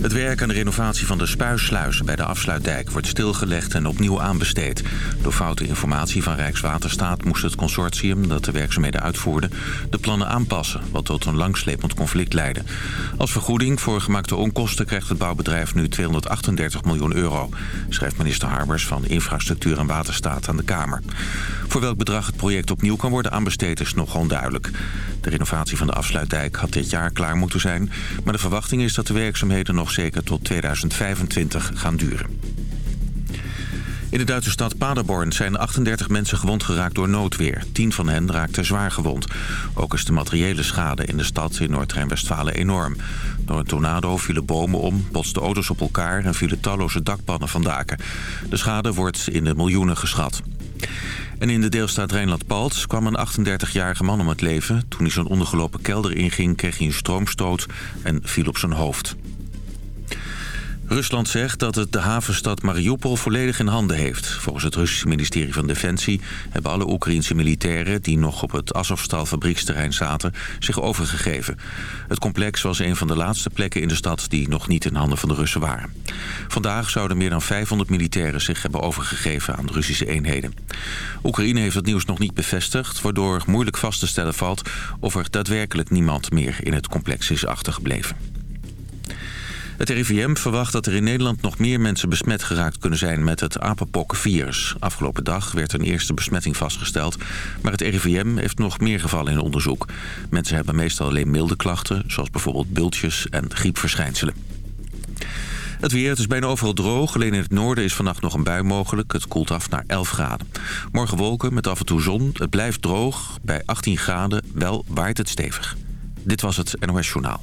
Het werk aan de renovatie van de spuissluizen bij de afsluitdijk wordt stilgelegd en opnieuw aanbesteed. Door foute informatie van Rijkswaterstaat moest het consortium dat de werkzaamheden uitvoerde de plannen aanpassen, wat tot een langslepend conflict leidde. Als vergoeding voor gemaakte onkosten krijgt het bouwbedrijf nu 238 miljoen euro, schrijft minister Harbers van Infrastructuur en Waterstaat aan de Kamer. Voor welk bedrag het project opnieuw kan worden aanbesteed is nog onduidelijk. De renovatie van de afsluitdijk had dit jaar klaar moeten zijn... maar de verwachting is dat de werkzaamheden nog zeker tot 2025 gaan duren. In de Duitse stad Paderborn zijn 38 mensen gewond geraakt door noodweer. 10 van hen raakten zwaar gewond. Ook is de materiële schade in de stad in Noord-Rijn-Westfalen enorm. Door een tornado vielen bomen om, botsten auto's op elkaar... en vielen talloze dakpannen van daken. De schade wordt in de miljoenen geschat. En in de deelstaat Rijnland-Palts kwam een 38-jarige man om het leven. Toen hij zo'n ondergelopen kelder inging, kreeg hij een stroomstoot en viel op zijn hoofd. Rusland zegt dat het de havenstad Mariupol volledig in handen heeft. Volgens het Russische ministerie van Defensie hebben alle Oekraïnse militairen... die nog op het Azovstal fabrieksterrein zaten, zich overgegeven. Het complex was een van de laatste plekken in de stad... die nog niet in handen van de Russen waren. Vandaag zouden meer dan 500 militairen zich hebben overgegeven aan de Russische eenheden. Oekraïne heeft het nieuws nog niet bevestigd... waardoor moeilijk vast te stellen valt of er daadwerkelijk niemand meer in het complex is achtergebleven. Het RIVM verwacht dat er in Nederland nog meer mensen besmet geraakt kunnen zijn met het apenpokkenvirus. Afgelopen dag werd een eerste besmetting vastgesteld, maar het RIVM heeft nog meer gevallen in onderzoek. Mensen hebben meestal alleen milde klachten, zoals bijvoorbeeld bultjes en griepverschijnselen. Het weer, is bijna overal droog. Alleen in het noorden is vannacht nog een bui mogelijk. Het koelt af naar 11 graden. Morgen wolken met af en toe zon. Het blijft droog. Bij 18 graden wel waait het stevig. Dit was het NOS Journaal.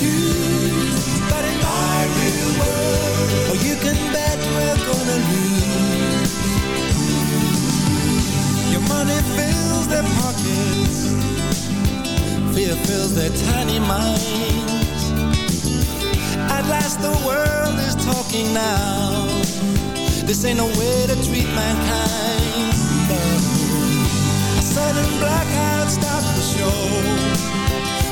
but in my real world, oh, you can bet we're gonna lose. Your money fills their pockets, fear fills their tiny minds. At last the world is talking now. This ain't no way to treat mankind. A sudden blackout stops the show,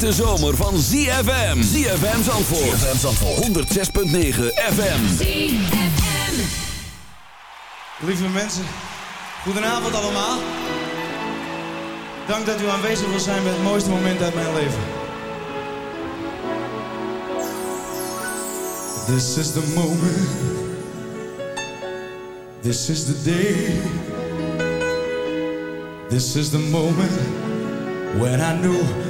hete zomer van ZFM. ZFM Zandvoort. ZFM Zandvoort. 106.9 FM. Lieve mensen, goedenavond allemaal. Dank dat u aanwezig wil zijn bij het mooiste moment uit mijn leven. This is the moment. This is the day. This is the moment when I knew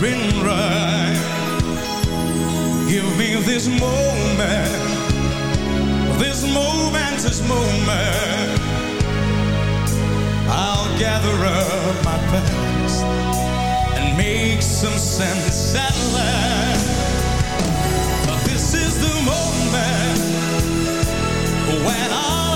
roaring ride. Give me this moment, this moment, this moment. I'll gather up my past and make some sense at last. This is the moment when i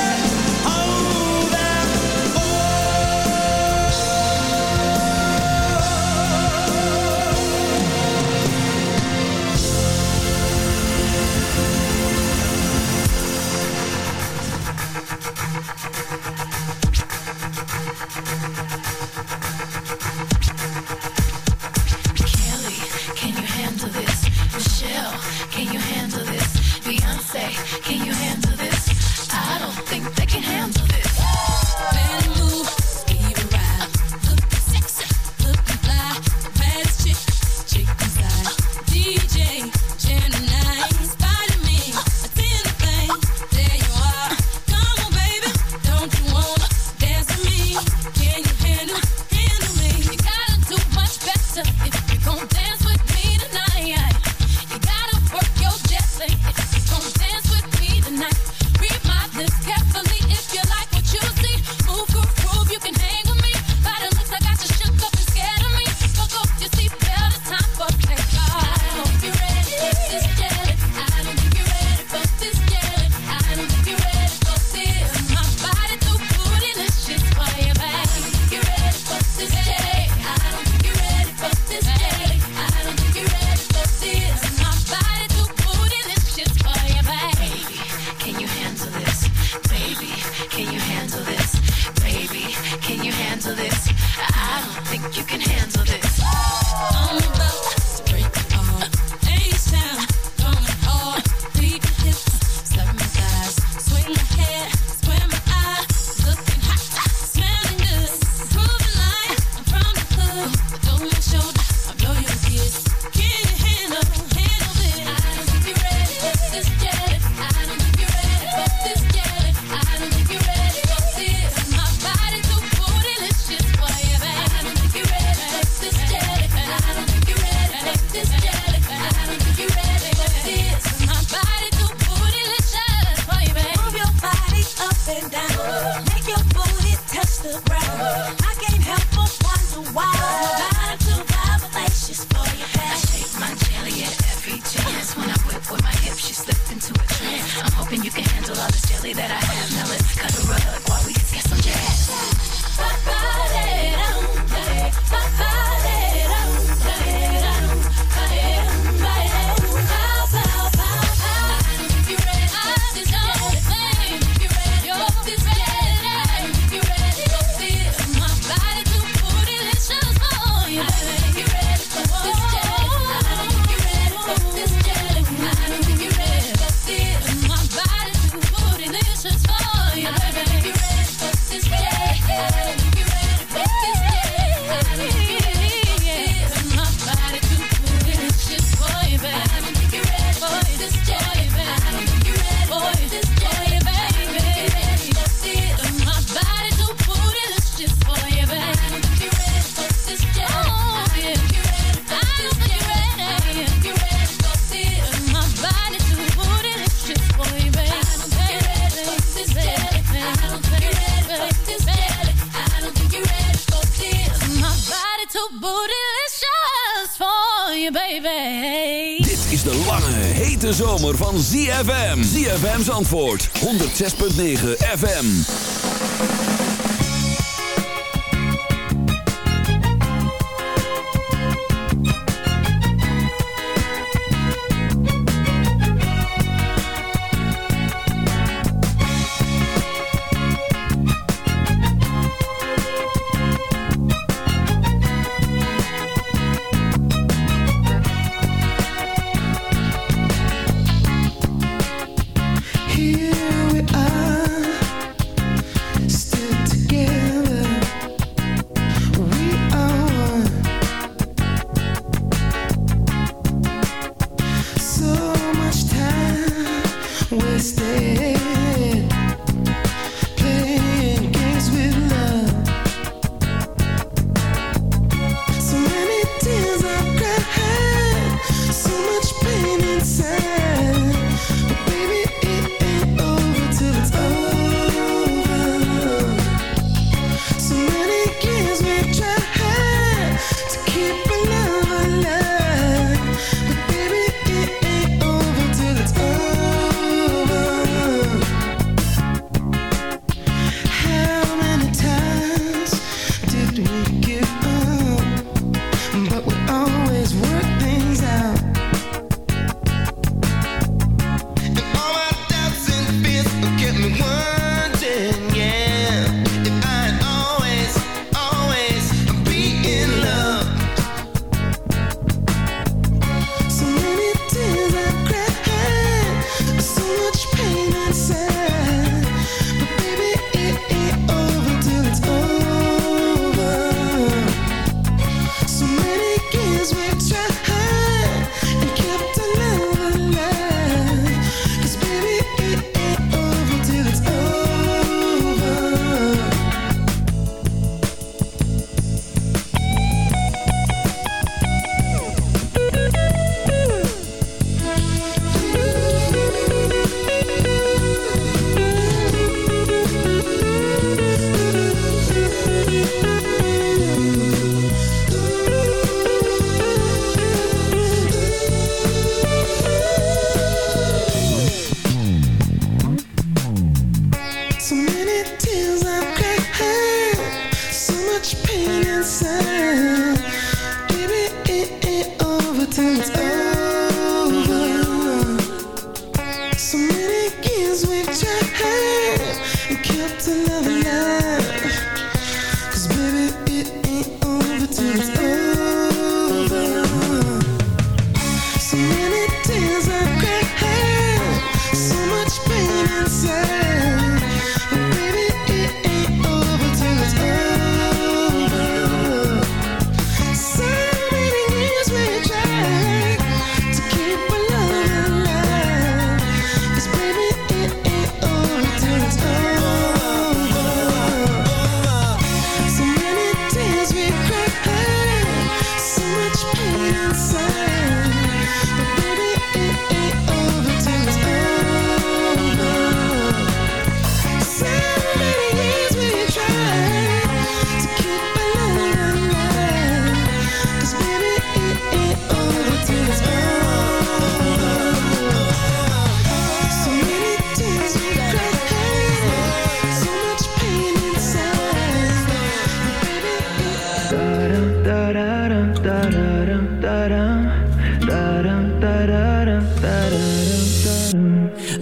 Zandvoort 106.9 FM.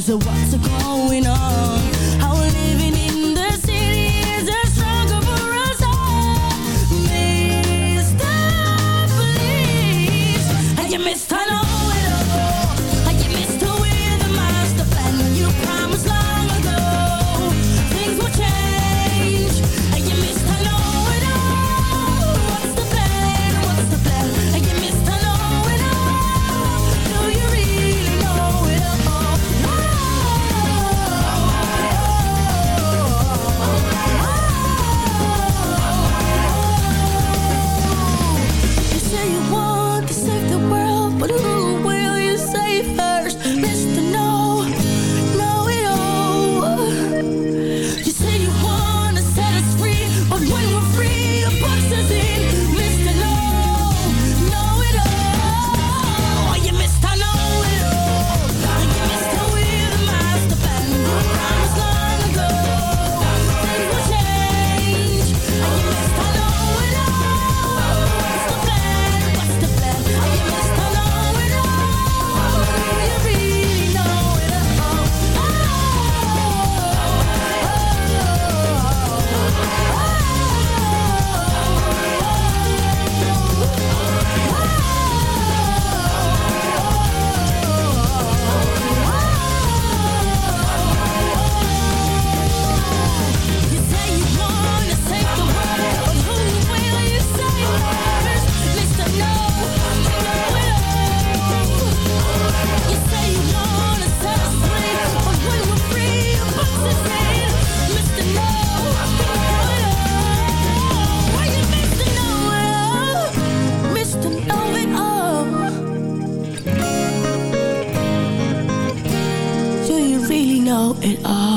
Oh it all.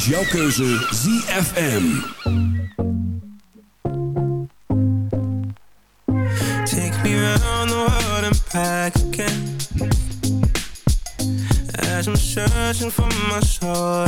is jouw keuze ZFM. Take me around the world and back again. As I'm searching for my soul.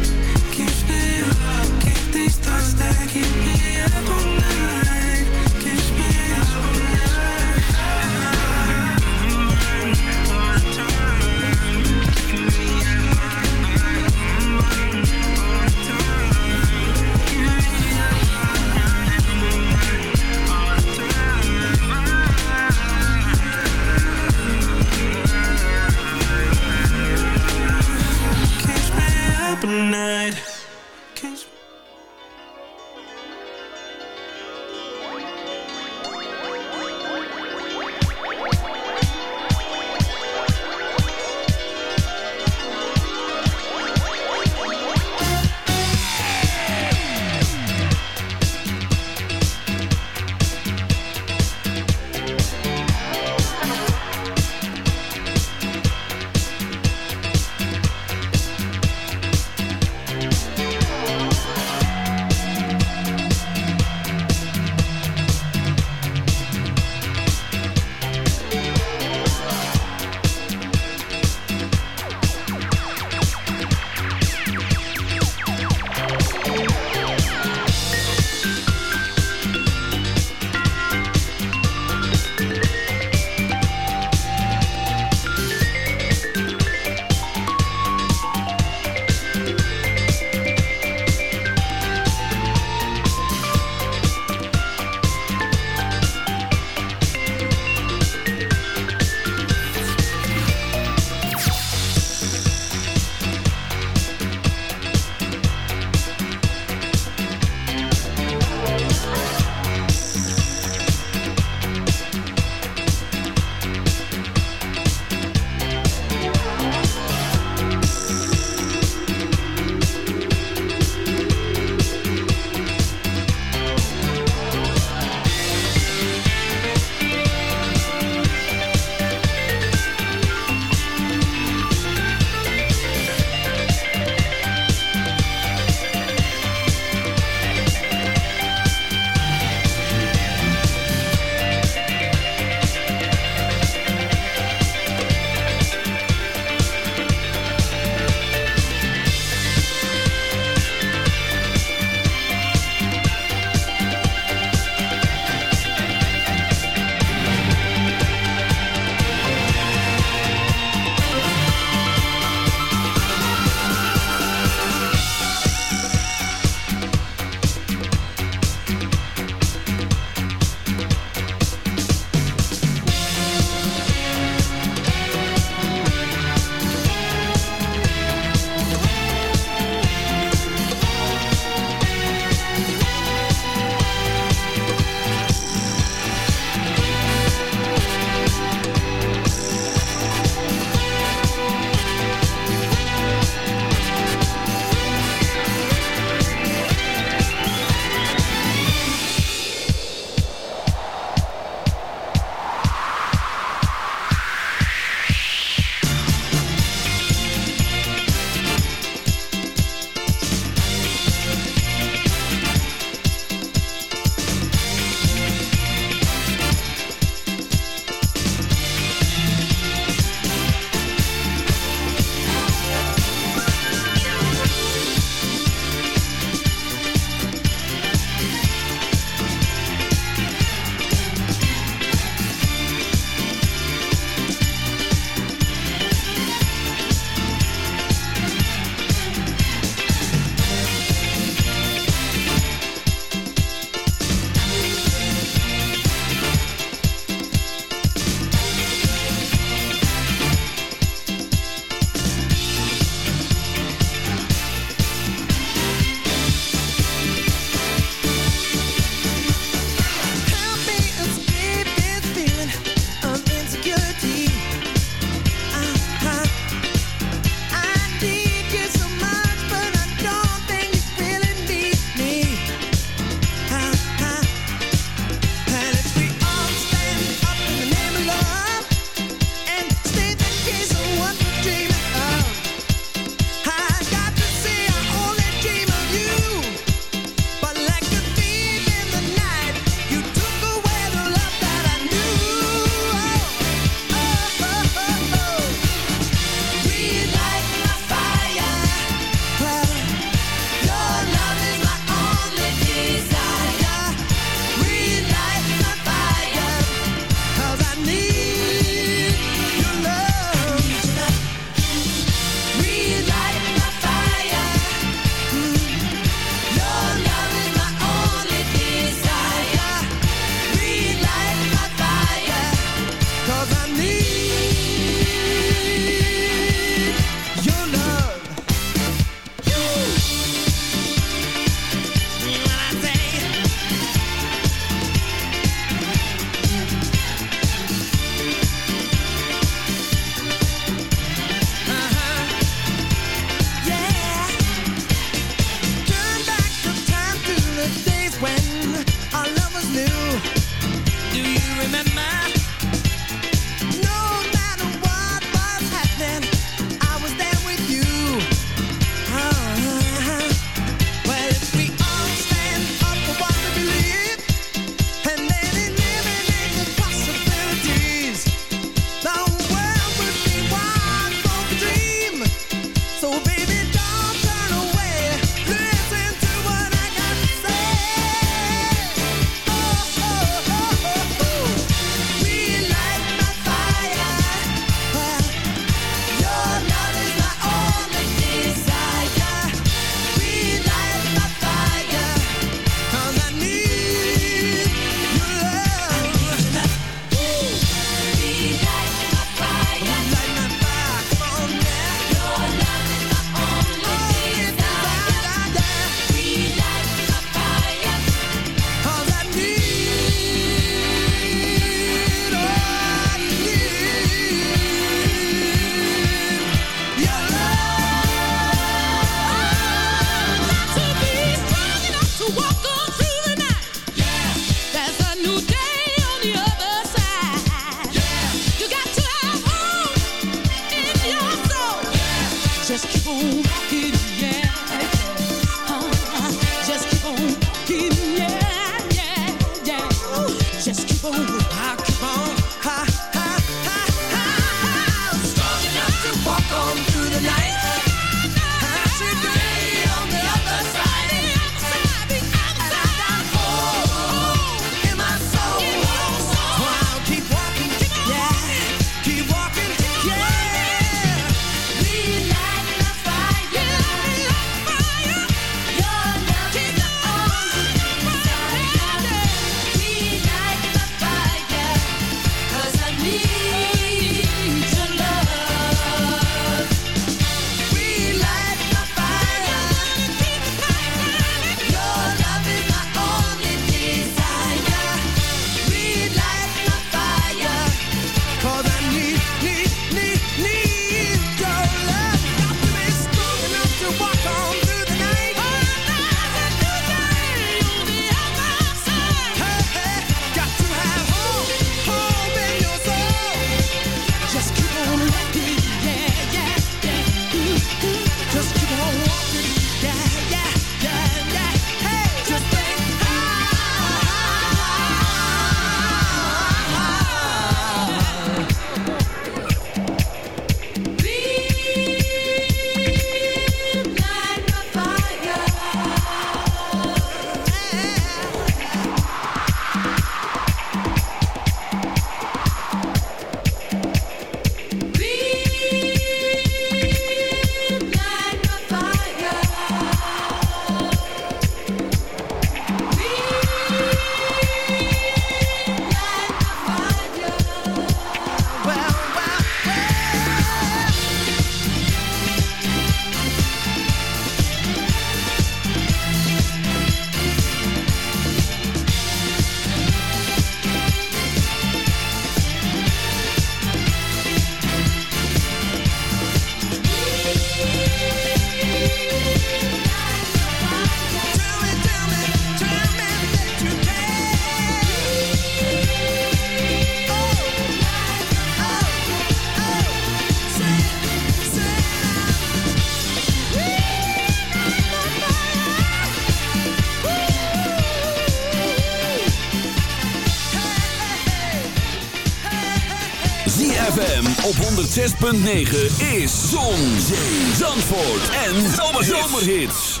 106.9 is Zon, Zee, Zandvoort en Zomerhits.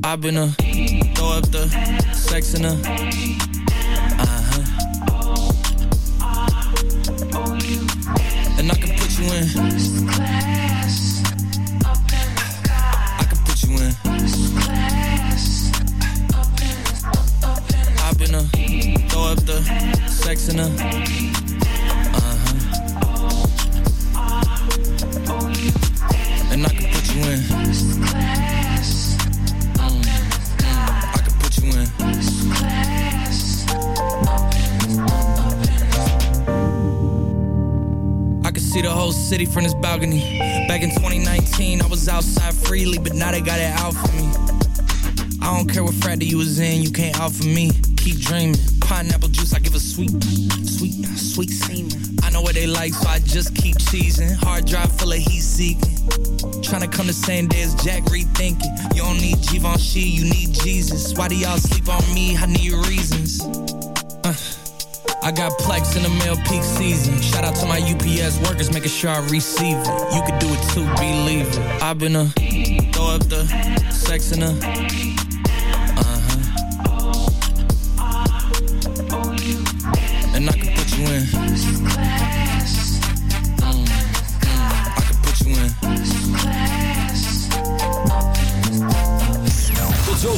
I've been a throw up the sex in a uh-huh. And I can put you in. A uh-huh. And I can put you in. I can put you in. I can see the whole city from this balcony. Back in 2019, I was outside freely, but now they got it out for me. I don't care what frat you was in, you can't out for me. Keep dreaming. Pineapple juice, I give a sweet, sweet, sweet semen. I know what they like, so I just keep cheesing. Hard drive full of heat seeking. Tryna come the same day as Jack rethinking. You don't need Givenchy, you need Jesus. Why do y'all sleep on me? I need reasons. Uh, I got plex in the mail peak season. Shout out to my UPS workers, making sure I receive it. You could do it too, believe it. I've been a throw up the sex in a